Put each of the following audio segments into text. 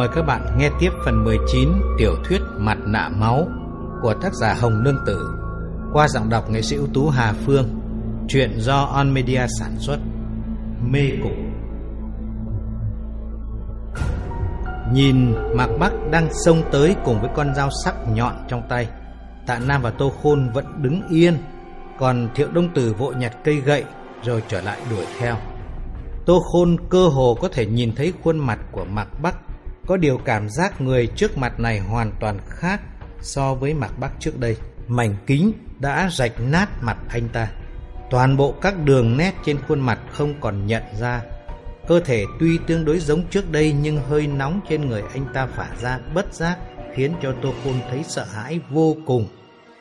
Mời các bạn nghe tiếp phần 19 tiểu thuyết Mặt nạ máu của tác giả Hồng Nương Tử qua giọng đọc nghệ sĩ ưu tú Hà Phương, truyện do On Media sản xuất. Mê cục. Nhìn Mạc Bắc đang xông tới cùng với con dao sắc nhọn trong tay, Tạ Nam và Tô Khôn vẫn đứng yên, còn Thiệu Đông Tử vội nhặt cây gậy rồi trở lại đuổi theo. Tô Khôn cơ hồ có thể nhìn thấy khuôn mặt của Mạc Bắc có điều cảm giác người trước mặt này hoàn toàn khác so với mặt Bắc trước đây. Mảnh kính đã rạch nát mặt anh ta. Toàn bộ các đường nét trên khuôn mặt không còn nhận ra. Cơ thể tuy tương đối giống trước đây nhưng hơi nóng trên người anh ta phả ra bất giác khiến cho Tô Khôn thấy sợ hãi vô cùng.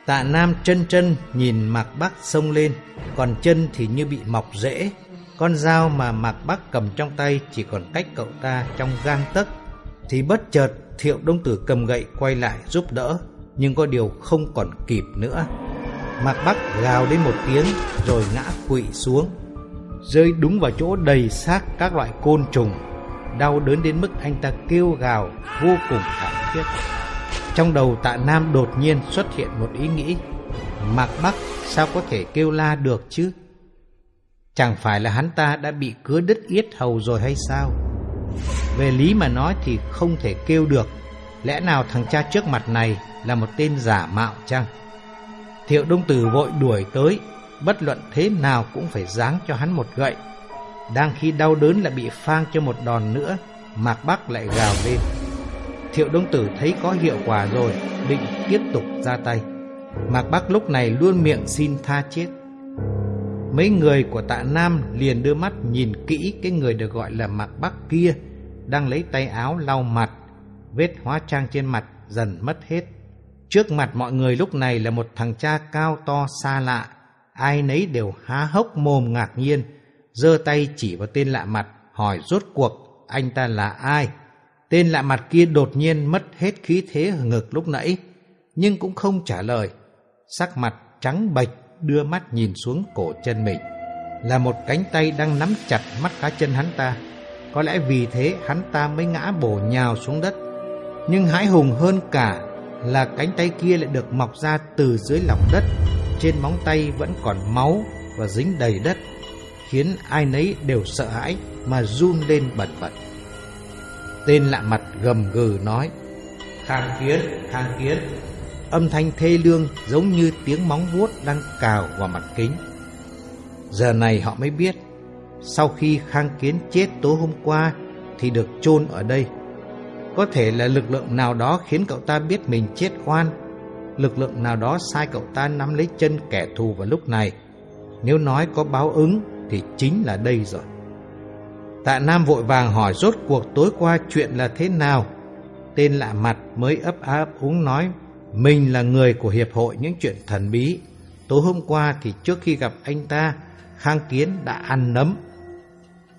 Tạ Nam chân chân nhìn Mạc Bắc xông lên, còn chân thì như bị mọc rễ. Con dao mà Mạc Bắc cầm trong tay chỉ còn cách cậu ta trong gang tấc thì bất chợt Thiệu Đông Tử cầm gậy quay lại giúp đỡ, nhưng có điều không còn kịp nữa. Mạc Bắc gào đến một tiếng rồi ngã quỵ xuống, rơi đúng vào chỗ đầy xác các loại côn trùng, đau đớn đến mức anh ta kêu gào vô cùng thảm thiết. Trong đầu tạ Nam đột nhiên xuất hiện một ý nghĩ, Mạc Bắc sao có thể kêu la được chứ? Chẳng phải là hắn ta đã bị cứa đứt yết hầu rồi hay sao? Về lý mà nói thì không thể kêu được. Lẽ nào thằng cha trước mặt này là một tên giả mạo chăng? Thiệu Đông Tử vội đuổi tới, Bất luận thế nào cũng phải giáng cho hắn một gậy. Đang khi đau đớn lại bị phang cho một đòn nữa, Mạc Bắc lại gào lên. Thiệu Đông Tử thấy có hiệu quả rồi, Định tiếp tục ra tay. Mạc Bắc lúc này luôn miệng xin tha chết. Mấy người của tạ Nam liền đưa mắt nhìn kỹ cái người được gọi là Mạc Bắc kia đang lấy tay áo lau mặt, vết hóa trang trên mặt dần mất hết. Trước mặt mọi người lúc này là một thằng cha cao to xa lạ, ai nấy đều há hốc mồm ngạc nhiên, giơ tay chỉ vào tên lạ mặt, hỏi rốt cuộc anh ta là ai. Tên lạ mặt kia đột nhiên mất hết khí thế ngực lúc nãy, nhưng cũng không trả lời. Sắc mặt trắng bệch đưa mắt nhìn xuống cổ chân mình. Là một cánh tay đang nắm chặt mắt cá chân hắn ta. Có lẽ vì thế hắn ta mới ngã bổ nhào xuống đất. Nhưng hãi hùng hơn cả là cánh tay kia lại được mọc ra từ dưới lòng đất. Trên móng tay vẫn còn máu và dính đầy đất, khiến ai nấy đều sợ hãi mà run lên bật bật. Tên lạ mặt gầm gừ nói, Khang Kiến, Khang Kiến. Âm thanh thê lương giống như tiếng móng vuốt đang cào vào mặt kính. Giờ này họ mới biết sau khi Khang Kiến chết tối hôm qua thì được chôn ở đây. Có thể là lực lượng nào đó khiến cậu ta biết mình chết oan. Lực lượng nào đó sai cậu ta nắm lấy chân kẻ thù vào lúc này. Nếu nói có báo ứng thì chính là đây rồi. Tạ Nam vội vàng hỏi rốt cuộc tối qua chuyện là thế nào. Tên lạ mặt mới ấp á ấp úng nói mình là người của Hiệp hội những chuyện thần bí. Tối hôm qua thì trước khi gặp anh ta, Khang Kiến đã ăn nấm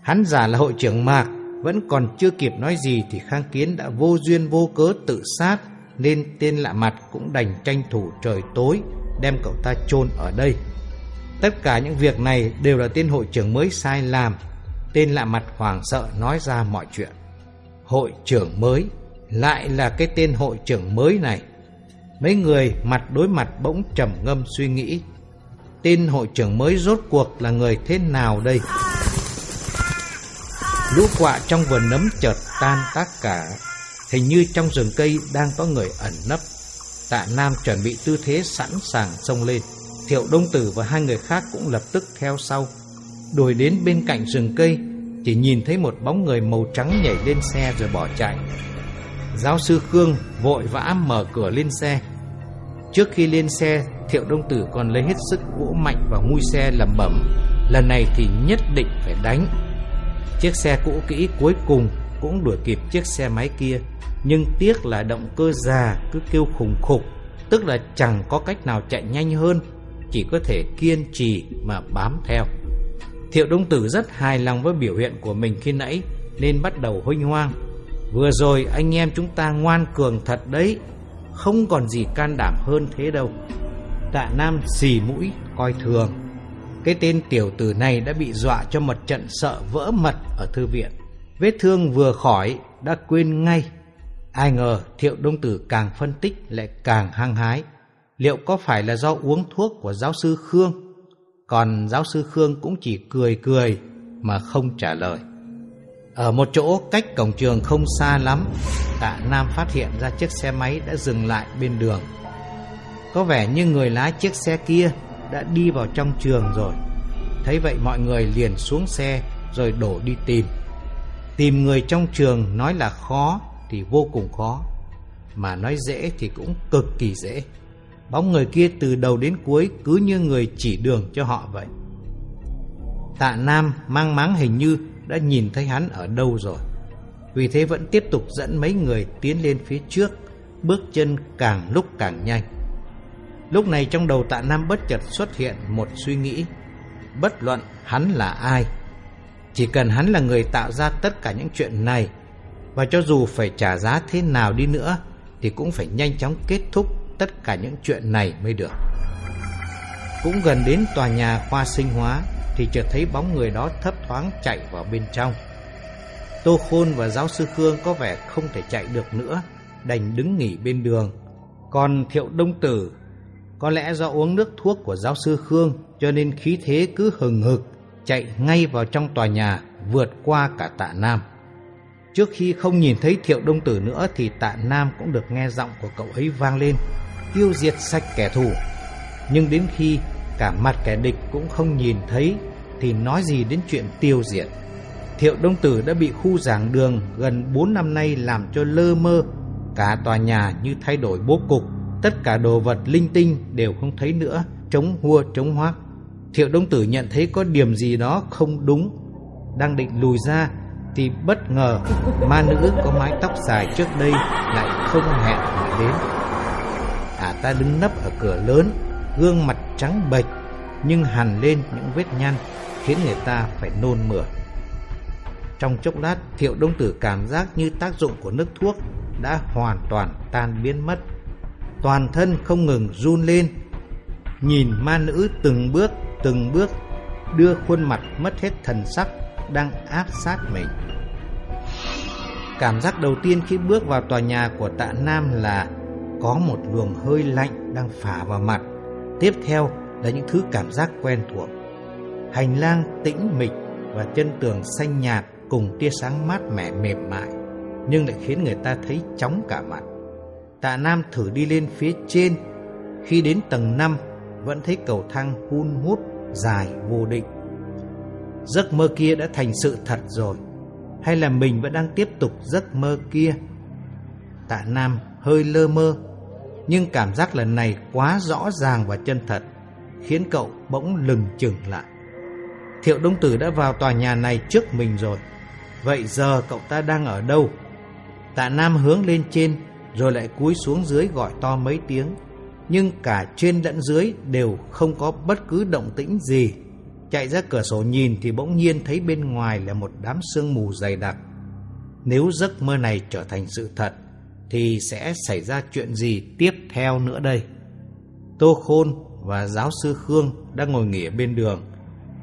Hắn giả là hội trưởng Mạc, vẫn còn chưa kịp nói gì thì Khang Kiến đã vô duyên vô cớ tự sát, nên tên lạ mặt cũng đành tranh thủ trời tối đem cậu ta chôn ở đây. Tất cả những việc này đều là tên hội trưởng mới sai làm. Tên lạ mặt hoảng sợ nói ra mọi chuyện. Hội trưởng mới, lại là cái tên hội trưởng mới này. Mấy người mặt đối mặt bỗng trầm ngâm suy nghĩ. Tên hội trưởng mới rốt cuộc là người thế nào đây? Lũ quạ trong vườn nấm chợt tan tác cả. Hình như trong rừng cây đang có người ẩn nấp. Tạ Nam chuẩn bị tư thế sẵn sàng xông lên. Thiệu Đông Tử và hai người khác cũng lập tức theo sau. Đuổi đến bên cạnh rừng cây, Chỉ nhìn thấy một bóng người màu trắng nhảy lên xe rồi bỏ chạy. Giáo sư Khương vội vã mở cửa lên xe. Trước khi lên xe, Thiệu Đông Tử còn lấy hết sức vỗ mạnh vào mui xe lẩm bẩm. Lần này thì nhất định phải đánh. Chiếc xe cũ kỹ cuối cùng cũng đuổi kịp chiếc xe máy kia. Nhưng tiếc là động cơ già cứ kêu khủng khục, Tức là chẳng có cách nào chạy nhanh hơn, Chỉ có thể kiên trì mà bám theo. Thiệu Đông Tử rất hài lòng với biểu hiện của mình khi nãy, Nên bắt đầu huynh hoang. Vừa rồi anh em chúng ta ngoan cường thật đấy, Không còn gì can đảm hơn thế đâu. Tạ Nam xì mũi coi thường cái tên tiểu tử này đã bị dọa cho một trận sợ vỡ mật ở thư viện. Vết thương vừa khỏi đã quên ngay Ai ngờ Thiệu Đông Tử càng phân tích lại càng hăng hái. Liệu có phải là do uống thuốc của giáo sư Khương? Còn giáo sư Khương cũng chỉ cười cười mà không trả lời. Ở một chỗ cách cổng trường không xa lắm, tạ Nam phát hiện ra chiếc xe máy đã dừng lại bên đường. Có vẻ như người lái chiếc xe kia đã đi vào trong trường rồi. Thấy vậy mọi người liền xuống xe rồi đổ đi tìm. Tìm người trong trường nói là khó thì vô cùng khó, mà nói dễ thì cũng cực kỳ dễ. Bóng người kia từ đầu đến cuối cứ như người chỉ đường cho họ vậy. Tạ Nam mang máng hình như đã nhìn thấy hắn ở đâu rồi. Vì thế vẫn tiếp tục dẫn mấy người tiến lên phía trước, bước chân càng lúc càng nhanh. Lúc này trong đầu tạ Nam bất chợt xuất hiện một suy nghĩ. Bất luận hắn là ai, chỉ cần hắn là người tạo ra tất cả những chuyện này, và cho dù phải trả giá thế nào đi nữa, thì cũng phải nhanh chóng kết thúc tất cả những chuyện này mới được. Cũng gần đến tòa nhà khoa sinh hóa, thì chợt thấy bóng người đó thấp thoáng chạy vào bên trong. Tô Khôn và giáo sư Khương có vẻ không thể chạy được nữa, đành đứng nghỉ bên đường. Còn Thiệu Đông Tử, có lẽ do uống nước thuốc của giáo sư Khương cho nên khí thế cứ hừng hực, chạy ngay vào trong tòa nhà, vượt qua cả tạ Nam. Trước khi không nhìn thấy Thiệu Đông Tử nữa thì tạ Nam cũng được nghe giọng của cậu ấy vang lên, tiêu diệt sạch kẻ thù. Nhưng đến khi cả mặt kẻ địch cũng không nhìn thấy thì nói gì đến chuyện tiêu diệt. Thiệu Đông Tử đã bị khu giảng đường gần 4 năm nay làm cho lơ mơ, cả tòa nhà như thay đổi bố cục, tất cả đồ vật linh tinh đều không thấy nữa, chống hua chống hoác. Thiệu Đông Tử nhận thấy có điểm gì đó không đúng, đang định lùi ra thì bất ngờ ma nữ có mái tóc dài trước đây lại không hẹn mà đến. À ta đứng nấp ở cửa lớn, gương mặt trắng bệch nhưng hằn lên những vết nhăn khiến người ta phải nôn mửa. Trong chốc lát, Thiệu Đông Tử cảm giác như tác dụng của nước thuốc đã hoàn toàn tan biến mất. Toàn thân không ngừng run lên, nhìn ma nữ từng bước, từng bước đưa khuôn mặt mất hết thần sắc đang áp sát mình. Cảm giác đầu tiên khi bước vào tòa nhà của tạ Nam là có một luồng hơi lạnh đang phả vào mặt. Tiếp theo là những thứ cảm giác quen thuộc. Hành lang tĩnh mịch và chân tường xanh nhạt cùng tia sáng mát mẻ mềm mại, nhưng lại khiến người ta thấy chóng cả mặt. Tạ Nam thử đi lên phía trên, khi đến tầng 5 vẫn thấy cầu thang hun hút dài vô định. Giấc mơ kia đã thành sự thật rồi, hay là mình vẫn đang tiếp tục giấc mơ kia? Tạ Nam hơi lơ mơ, nhưng cảm giác lần này quá rõ ràng và chân thật, khiến cậu bỗng lừng chừng lại. Thiệu Đông Tử đã vào tòa nhà này trước mình rồi. Vậy giờ cậu ta đang ở đâu? Tạ Nam hướng lên trên, rồi lại cúi xuống dưới gọi to mấy tiếng. Nhưng cả trên lẫn dưới đều không có bất cứ động tĩnh gì. Chạy ra cửa sổ nhìn thì bỗng nhiên thấy bên ngoài là một đám sương mù dày đặc. Nếu giấc mơ này trở thành sự thật, thì sẽ xảy ra chuyện gì tiếp theo nữa đây? Tô Khôn và giáo sư Khương đang ngồi nghỉ bên đường.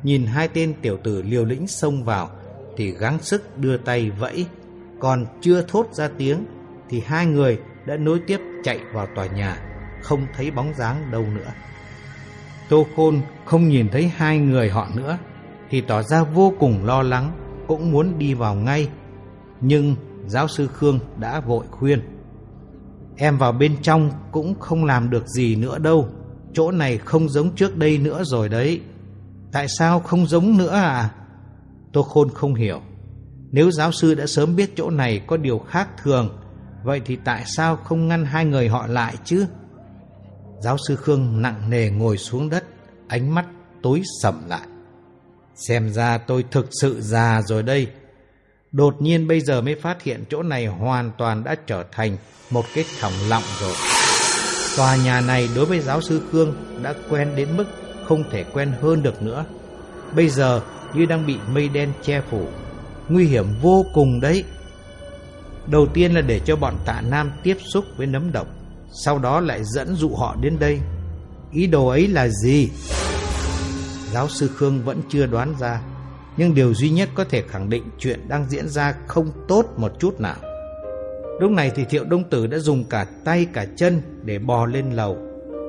Nhìn hai tên tiểu tử liều lĩnh xông vào thì gắng sức đưa tay vẫy, còn chưa thốt ra tiếng thì hai người đã nối tiếp chạy vào tòa nhà, không thấy bóng dáng đâu nữa. Tô Khôn không nhìn thấy hai người họ nữa thì tỏ ra vô cùng lo lắng, cũng muốn đi vào ngay. Nhưng giáo sư Khương đã vội khuyên. Em vào bên trong cũng không làm được gì nữa đâu, chỗ này không giống trước đây nữa rồi đấy. Tại sao không giống nữa à? Tô Khôn không hiểu. Nếu giáo sư đã sớm biết chỗ này có điều khác thường, vậy thì tại sao không ngăn hai người họ lại chứ? Giáo sư Khương nặng nề ngồi xuống đất, ánh mắt tối sầm lại. Xem ra tôi thực sự già rồi đây. Đột nhiên bây giờ mới phát hiện chỗ này hoàn toàn đã trở thành một cái thòng lọng rồi. Tòa nhà này đối với giáo sư Khương đã quen đến mức không thể quen hơn được nữa. Bây giờ như đang bị mây đen che phủ, nguy hiểm vô cùng đấy. Đầu tiên là để cho bọn tạ Nam tiếp xúc với nấm độc, sau đó lại dẫn dụ họ đến đây. Ý đồ ấy là gì? Giáo sư Khương vẫn chưa đoán ra, nhưng điều duy nhất có thể khẳng định chuyện đang diễn ra không tốt một chút nào. Lúc này thì Thiệu Đông Tử đã dùng cả tay cả chân để bò lên lầu.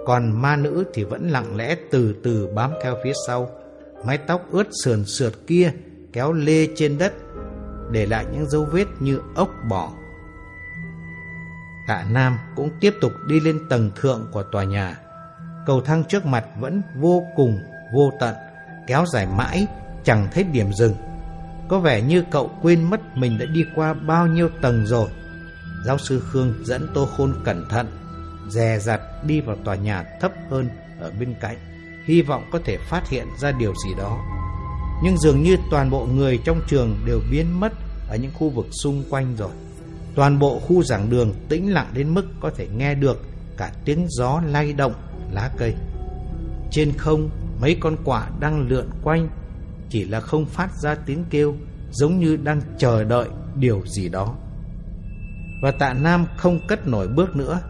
Còn ma nữ thì vẫn lặng lẽ từ từ bám theo phía sau. Mái tóc ướt sườn sượt kia kéo lê trên đất, để lại những dấu vết như ốc bò. Hạ Nam cũng tiếp tục đi lên tầng thượng của tòa nhà. Cầu thang trước mặt vẫn vô cùng vô tận, kéo dài mãi, chẳng thấy điểm dừng. Có vẻ như cậu quên mất mình đã đi qua bao nhiêu tầng rồi. Giáo sư Khương dẫn Tô Khôn cẩn thận, dè dặt đi vào tòa nhà thấp hơn ở bên cạnh, hy vọng có thể phát hiện ra điều gì đó. Nhưng dường như toàn bộ người trong trường đều biến mất ở những khu vực xung quanh rồi. Toàn bộ khu giảng đường tĩnh lặng đến mức có thể nghe được cả tiếng gió lay động lá cây. Trên không, mấy con quạ đang lượn quanh, chỉ là không phát ra tiếng kêu, giống như đang chờ đợi điều gì đó. Và tạ Nam không cất nổi bước nữa.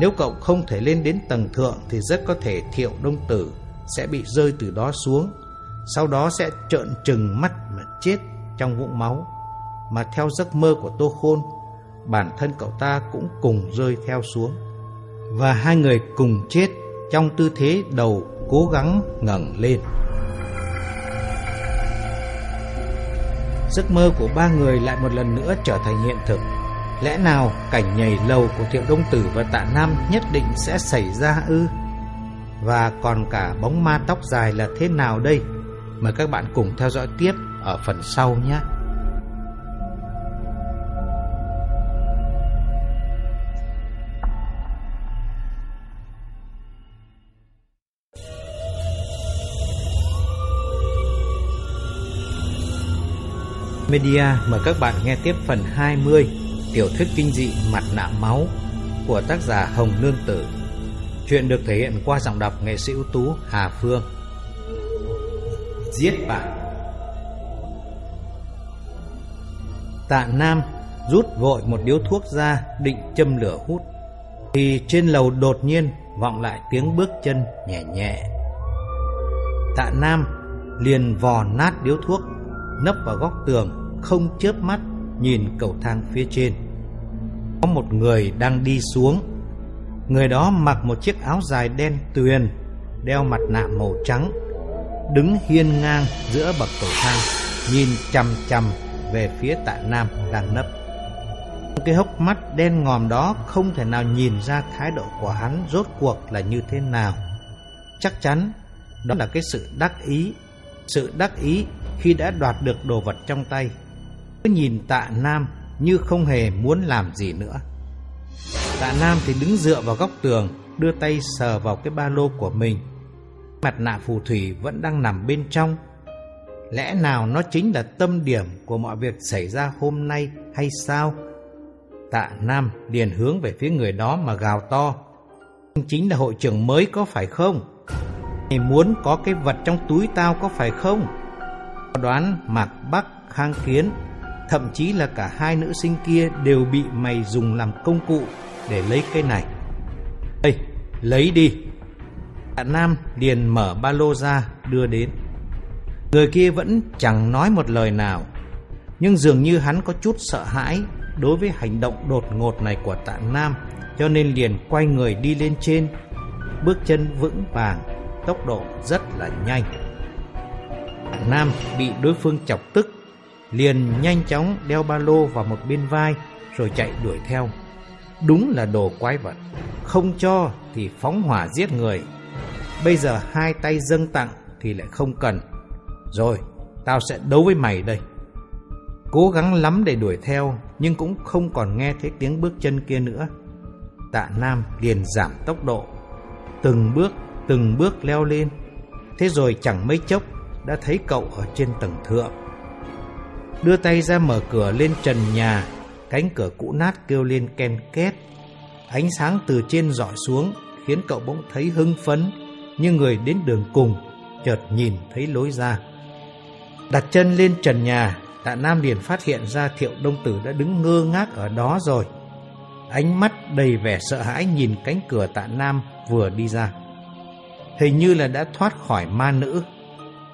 Nếu cậu không thể lên đến tầng thượng thì rất có thể thiệu đông tử sẽ bị rơi từ đó xuống, sau đó sẽ trợn trừng mắt mà chết trong vũng máu. Mà theo giấc mơ của Tô Khôn, bản thân cậu ta cũng cùng rơi theo xuống. Và hai người cùng chết trong tư thế đầu cố gắng ngẩng lên. Giấc mơ của ba người lại một lần nữa trở thành hiện thực. Lẽ nào cảnh nhảy lầu của Thiệu Đông Tử và Tạ Nam nhất định sẽ xảy ra ư? Và còn cả bóng ma tóc dài là thế nào đây? Mời các bạn cùng theo dõi tiếp ở phần sau nhé. Media, mời các bạn nghe tiếp phần 20 tiểu thuyết kinh dị Mặt nạ máu của tác giả Hồng Nương Tử. Chuyện được thể hiện qua giọng đọc nghệ sĩ ưu tú Hà Phương. Giết bạn. Tạ Nam rút vội một điếu thuốc ra định châm lửa hút thì trên lầu đột nhiên vọng lại tiếng bước chân nhẹ nhẹ. Tạ Nam liền vò nát điếu thuốc nấp vào góc tường, không chớp mắt nhìn cầu thang phía trên. Có một người đang đi xuống. Người đó mặc một chiếc áo dài đen tuyền, đeo mặt nạ màu trắng, đứng hiên ngang giữa bậc cầu thang, nhìn chằm chằm về phía tạ nam đang nấp. Cái hốc mắt đen ngòm đó không thể nào nhìn ra thái độ của hắn rốt cuộc là như thế nào. Chắc chắn đó là cái sự đắc ý, sự đắc ý khi đã đoạt được đồ vật trong tay. Cứ nhìn tạ Nam như không hề muốn làm gì nữa. Tạ Nam thì đứng dựa vào góc tường, đưa tay sờ vào cái ba lô của mình. Mặt nạ phù thủy vẫn đang nằm bên trong. Lẽ nào nó chính là tâm điểm của mọi việc xảy ra hôm nay hay sao? Tạ Nam liền hướng về phía người đó mà gào to. Chính là hội trưởng mới có phải không? Mày muốn có cái vật trong túi tao có phải không? Đoán Mạc Bắc Khang Kiến Thậm chí là cả hai nữ sinh kia đều bị mày dùng làm công cụ để lấy cái này Ê, lấy đi Tạ Nam liền mở ba lô ra đưa đến Người kia vẫn chẳng nói một lời nào Nhưng dường như hắn có chút sợ hãi Đối với hành động đột ngột này của tạ Nam Cho nên liền quay người đi lên trên Bước chân vững vàng Tốc độ rất là nhanh Nam bị đối phương chọc tức liền nhanh chóng đeo ba lô vào một bên vai rồi chạy đuổi theo. Đúng là đồ quái vật, không cho thì phóng hỏa giết người. Bây giờ hai tay dâng tặng thì lại không cần. Rồi, tao sẽ đấu với mày đây. Cố gắng lắm để đuổi theo nhưng cũng không còn nghe thấy tiếng bước chân kia nữa. Tạ Nam liền giảm tốc độ, từng bước từng bước leo lên. Thế rồi chẳng mấy chốc đã thấy cậu ở trên tầng thượng. Đưa tay ra mở cửa lên trần nhà, cánh cửa cũ nát kêu lên ken két. Ánh sáng từ trên dọi xuống khiến cậu bỗng thấy hưng phấn, như người đến đường cùng, chợt nhìn thấy lối ra. Đặt chân lên trần nhà, tạ Nam liền phát hiện ra thiệu đông tử đã đứng ngơ ngác ở đó rồi. Ánh mắt đầy vẻ sợ hãi nhìn cánh cửa tạ Nam vừa đi ra. Hình như là đã thoát khỏi ma nữ.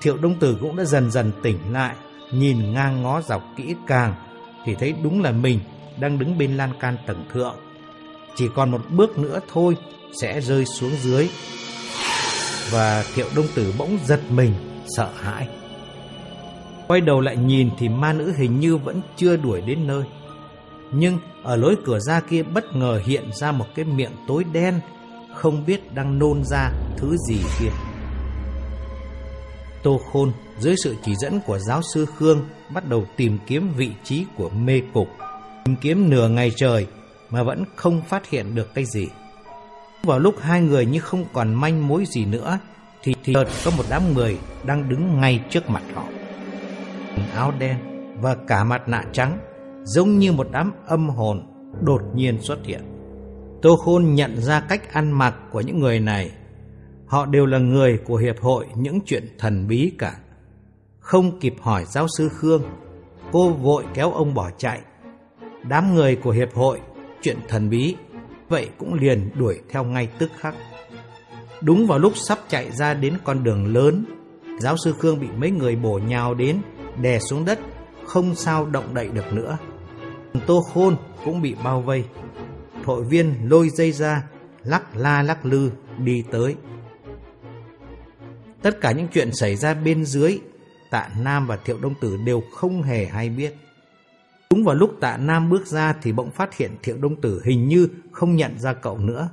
Thiệu Đông Tử cũng đã dần dần tỉnh lại, nhìn ngang ngó dọc kỹ càng, thì thấy đúng là mình đang đứng bên lan can tầng thượng. Chỉ còn một bước nữa thôi sẽ rơi xuống dưới. Và Thiệu Đông Tử bỗng giật mình, sợ hãi. Quay đầu lại nhìn thì ma nữ hình như vẫn chưa đuổi đến nơi. Nhưng ở lối cửa ra kia bất ngờ hiện ra một cái miệng tối đen, không biết đang nôn ra thứ gì kia. Tô Khôn dưới sự chỉ dẫn của giáo sư Khương bắt đầu tìm kiếm vị trí của mê cục. Tìm kiếm nửa ngày trời mà vẫn không phát hiện được cái gì. Vào lúc hai người như không còn manh mối gì nữa thì chợt có một đám người đang đứng ngay trước mặt họ. Áo đen và cả mặt nạ trắng giống như một đám âm hồn đột nhiên xuất hiện. Tô Khôn nhận ra cách ăn mặc của những người này. Họ đều là người của Hiệp hội những chuyện thần bí cả. Không kịp hỏi giáo sư Khương, cô vội kéo ông bỏ chạy. Đám người của Hiệp hội chuyện thần bí, vậy cũng liền đuổi theo ngay tức khắc. Đúng vào lúc sắp chạy ra đến con đường lớn, giáo sư Khương bị mấy người bổ nhào đến, đè xuống đất, không sao động đậy được nữa. Tô Khôn cũng bị bao vây. Thội viên lôi dây ra, lắc la lắc lư đi tới. Tất cả những chuyện xảy ra bên dưới, Tạ Nam và Thiệu Đông Tử đều không hề hay biết. Đúng vào lúc Tạ Nam bước ra thì bỗng phát hiện Thiệu Đông Tử hình như không nhận ra cậu nữa,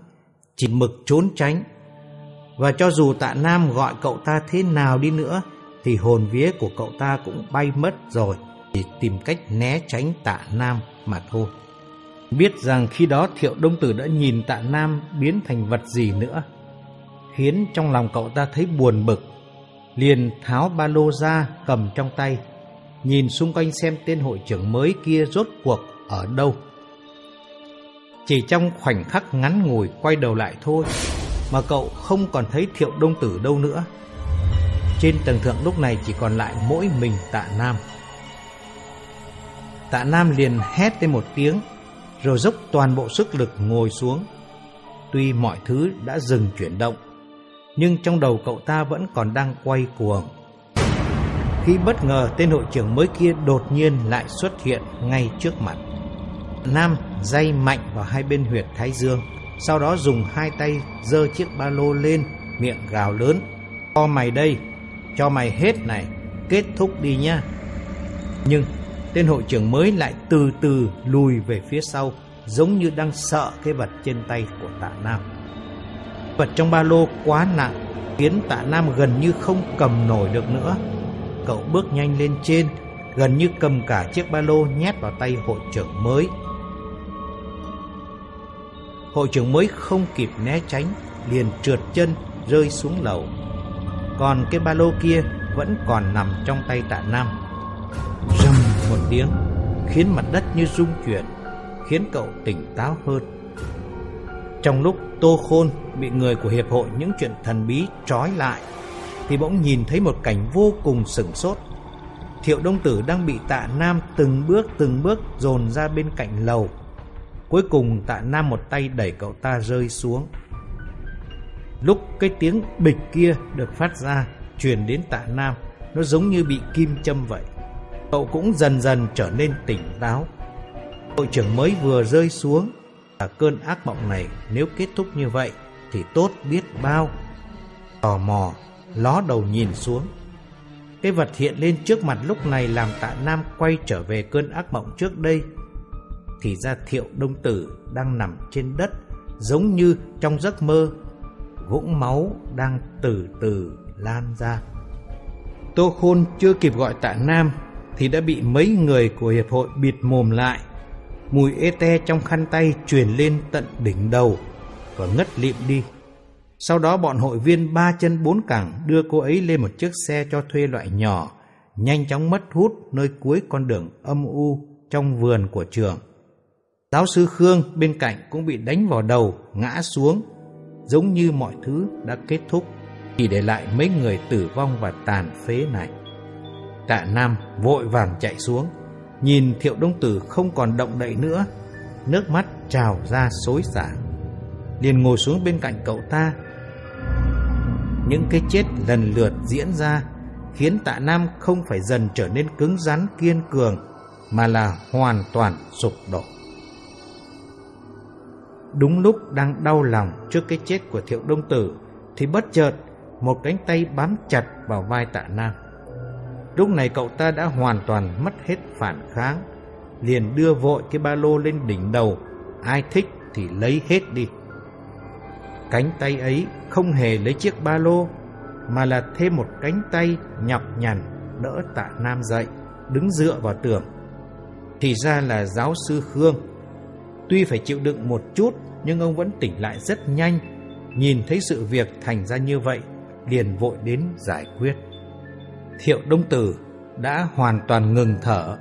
chỉ mực trốn tránh. Và cho dù Tạ Nam gọi cậu ta thế nào đi nữa, thì hồn vía của cậu ta cũng bay mất rồi, chỉ tìm cách né tránh Tạ Nam mà thôi. Biết rằng khi đó Thiệu Đông Tử đã nhìn Tạ Nam biến thành vật gì nữa, khiến trong lòng cậu ta thấy buồn bực. Liền tháo ba lô ra cầm trong tay, nhìn xung quanh xem tên hội trưởng mới kia rốt cuộc ở đâu. Chỉ trong khoảnh khắc ngắn ngủi quay đầu lại thôi, mà cậu không còn thấy Thiệu Đông Tử đâu nữa. Trên tầng thượng lúc này chỉ còn lại mỗi mình Tạ Nam. Tạ Nam liền hét lên một tiếng, rồi dốc toàn bộ sức lực ngồi xuống. Tuy mọi thứ đã dừng chuyển động, nhưng trong đầu cậu ta vẫn còn đang quay cuồng. Khi bất ngờ tên hội trưởng mới kia đột nhiên lại xuất hiện ngay trước mặt. Nam dây mạnh vào hai bên huyệt thái dương, sau đó dùng hai tay giơ chiếc ba lô lên, miệng gào lớn. Cho mày đây, cho mày hết này, kết thúc đi nha. Nhưng tên hội trưởng mới lại từ từ lùi về phía sau, giống như đang sợ cái vật trên tay của tạ Nam. Vật trong ba lô quá nặng, khiến tạ Nam gần như không cầm nổi được nữa. Cậu bước nhanh lên trên, gần như cầm cả chiếc ba lô nhét vào tay hội trưởng mới. Hội trưởng mới không kịp né tránh, liền trượt chân rơi xuống lầu. Còn cái ba lô kia vẫn còn nằm trong tay tạ Nam. Rầm một tiếng, khiến mặt đất như rung chuyển, khiến cậu tỉnh táo hơn. Trong lúc Tô Khôn bị người của Hiệp hội những chuyện thần bí trói lại, thì bỗng nhìn thấy một cảnh vô cùng sửng sốt. Thiệu Đông Tử đang bị tạ Nam từng bước từng bước dồn ra bên cạnh lầu. Cuối cùng tạ Nam một tay đẩy cậu ta rơi xuống. Lúc cái tiếng bịch kia được phát ra, truyền đến tạ Nam, nó giống như bị kim châm vậy. Cậu cũng dần dần trở nên tỉnh táo. Đội trưởng mới vừa rơi xuống, và cơn ác mộng này nếu kết thúc như vậy thì tốt biết bao. Tò mò, ló đầu nhìn xuống. Cái vật hiện lên trước mặt lúc này làm tạ Nam quay trở về cơn ác mộng trước đây. Thì ra thiệu đông tử đang nằm trên đất, giống như trong giấc mơ. Vũng máu đang từ từ lan ra. Tô Khôn chưa kịp gọi tạ Nam thì đã bị mấy người của hiệp hội bịt mồm lại. Mùi ê te trong khăn tay truyền lên tận đỉnh đầu và ngất lịm đi. Sau đó bọn hội viên ba chân bốn cẳng đưa cô ấy lên một chiếc xe cho thuê loại nhỏ, nhanh chóng mất hút nơi cuối con đường âm u trong vườn của trường. Giáo sư Khương bên cạnh cũng bị đánh vào đầu, ngã xuống, giống như mọi thứ đã kết thúc, chỉ để lại mấy người tử vong và tàn phế này. Tạ Nam vội vàng chạy xuống, nhìn Thiệu Đông Tử không còn động đậy nữa, nước mắt trào ra xối xả. Liền ngồi xuống bên cạnh cậu ta. Những cái chết lần lượt diễn ra khiến Tạ Nam không phải dần trở nên cứng rắn kiên cường mà là hoàn toàn sụp đổ. Đúng lúc đang đau lòng trước cái chết của Thiệu Đông Tử thì bất chợt một cánh tay bám chặt vào vai tạ Nam. Lúc này cậu ta đã hoàn toàn mất hết phản kháng, liền đưa vội cái ba lô lên đỉnh đầu, ai thích thì lấy hết đi. Cánh tay ấy không hề lấy chiếc ba lô, mà là thêm một cánh tay nhọc nhằn đỡ tạ Nam dậy, đứng dựa vào tường. Thì ra là giáo sư Khương. Tuy phải chịu đựng một chút, nhưng ông vẫn tỉnh lại rất nhanh. Nhìn thấy sự việc thành ra như vậy, liền vội đến giải quyết. Thiệu Đông Tử đã hoàn toàn ngừng thở.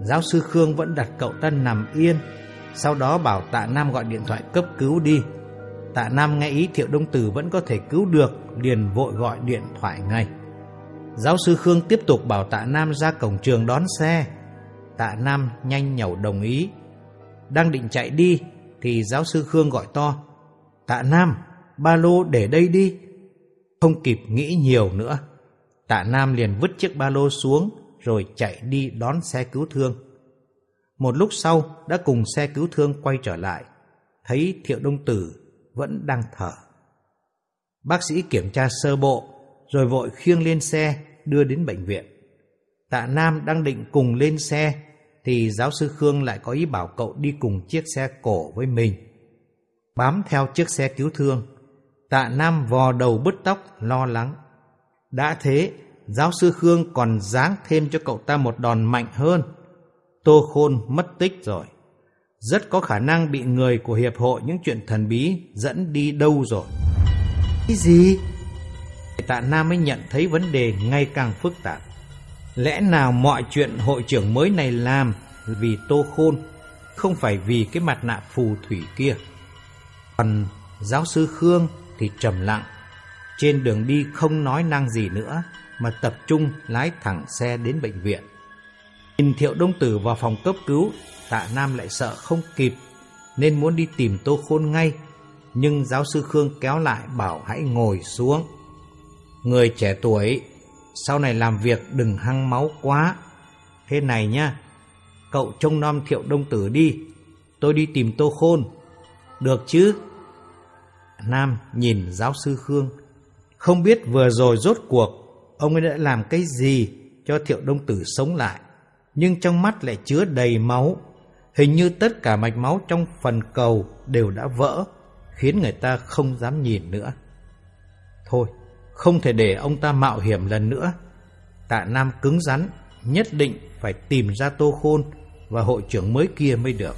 Giáo sư Khương vẫn đặt cậu ta nằm yên, sau đó bảo tạ Nam gọi điện thoại cấp cứu đi. Tạ Nam nghe ý Thiệu Đông Tử vẫn có thể cứu được, liền vội gọi điện thoại ngay. Giáo sư Khương tiếp tục bảo tạ Nam ra cổng trường đón xe. Tạ Nam nhanh nhẩu đồng ý. Đang định chạy đi, thì giáo sư Khương gọi to. Tạ Nam, ba lô để đây đi. Không kịp nghĩ nhiều nữa. Tạ Nam liền vứt chiếc ba lô xuống rồi chạy đi đón xe cứu thương. Một lúc sau đã cùng xe cứu thương quay trở lại, thấy Thiệu Đông Tử vẫn đang thở. Bác sĩ kiểm tra sơ bộ rồi vội khiêng lên xe đưa đến bệnh viện. Tạ Nam đang định cùng lên xe thì giáo sư Khương lại có ý bảo cậu đi cùng chiếc xe cổ với mình. Bám theo chiếc xe cứu thương, Tạ Nam vò đầu bứt tóc lo lắng. Đã thế, giáo sư Khương còn giáng thêm cho cậu ta một đòn mạnh hơn. Tô Khôn mất tích rồi. Rất có khả năng bị người của Hiệp hội những chuyện thần bí dẫn đi đâu rồi. Cái gì? Tạ Nam mới nhận thấy vấn đề ngày càng phức tạp. Lẽ nào mọi chuyện hội trưởng mới này làm vì Tô Khôn, không phải vì cái mặt nạ phù thủy kia. Còn giáo sư Khương thì trầm lặng, trên đường đi không nói năng gì nữa mà tập trung lái thẳng xe đến bệnh viện. Nhìn Thiệu Đông Tử vào phòng cấp cứu, Tạ Nam lại sợ không kịp nên muốn đi tìm Tô Khôn ngay, nhưng giáo sư Khương kéo lại bảo hãy ngồi xuống. Người trẻ tuổi, sau này làm việc đừng hăng máu quá. Thế này nhá, cậu trông nom Thiệu Đông Tử đi, tôi đi tìm Tô Khôn. Được chứ? Nam nhìn giáo sư Khương, không biết vừa rồi rốt cuộc ông ấy đã làm cái gì cho Thiệu Đông Tử sống lại, nhưng trong mắt lại chứa đầy máu. Hình như tất cả mạch máu trong phần cầu đều đã vỡ, khiến người ta không dám nhìn nữa. Thôi, không thể để ông ta mạo hiểm lần nữa. Tạ Nam cứng rắn, nhất định phải tìm ra Tô Khôn và hội trưởng mới kia mới được.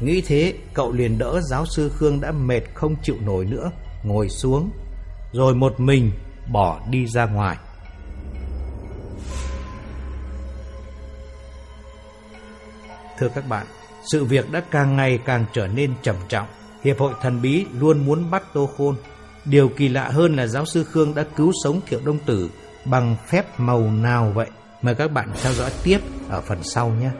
Nghĩ thế, cậu liền đỡ giáo sư Khương đã mệt không chịu nổi nữa, ngồi xuống, rồi một mình bỏ đi ra ngoài. Thưa các bạn, sự việc đã càng ngày càng trở nên trầm trọng. Hiệp hội thần bí luôn muốn bắt Tô Khôn. Điều kỳ lạ hơn là giáo sư Khương đã cứu sống Thiệu Đông Tử bằng phép màu nào vậy? Mời các bạn theo dõi tiếp ở phần sau nhé.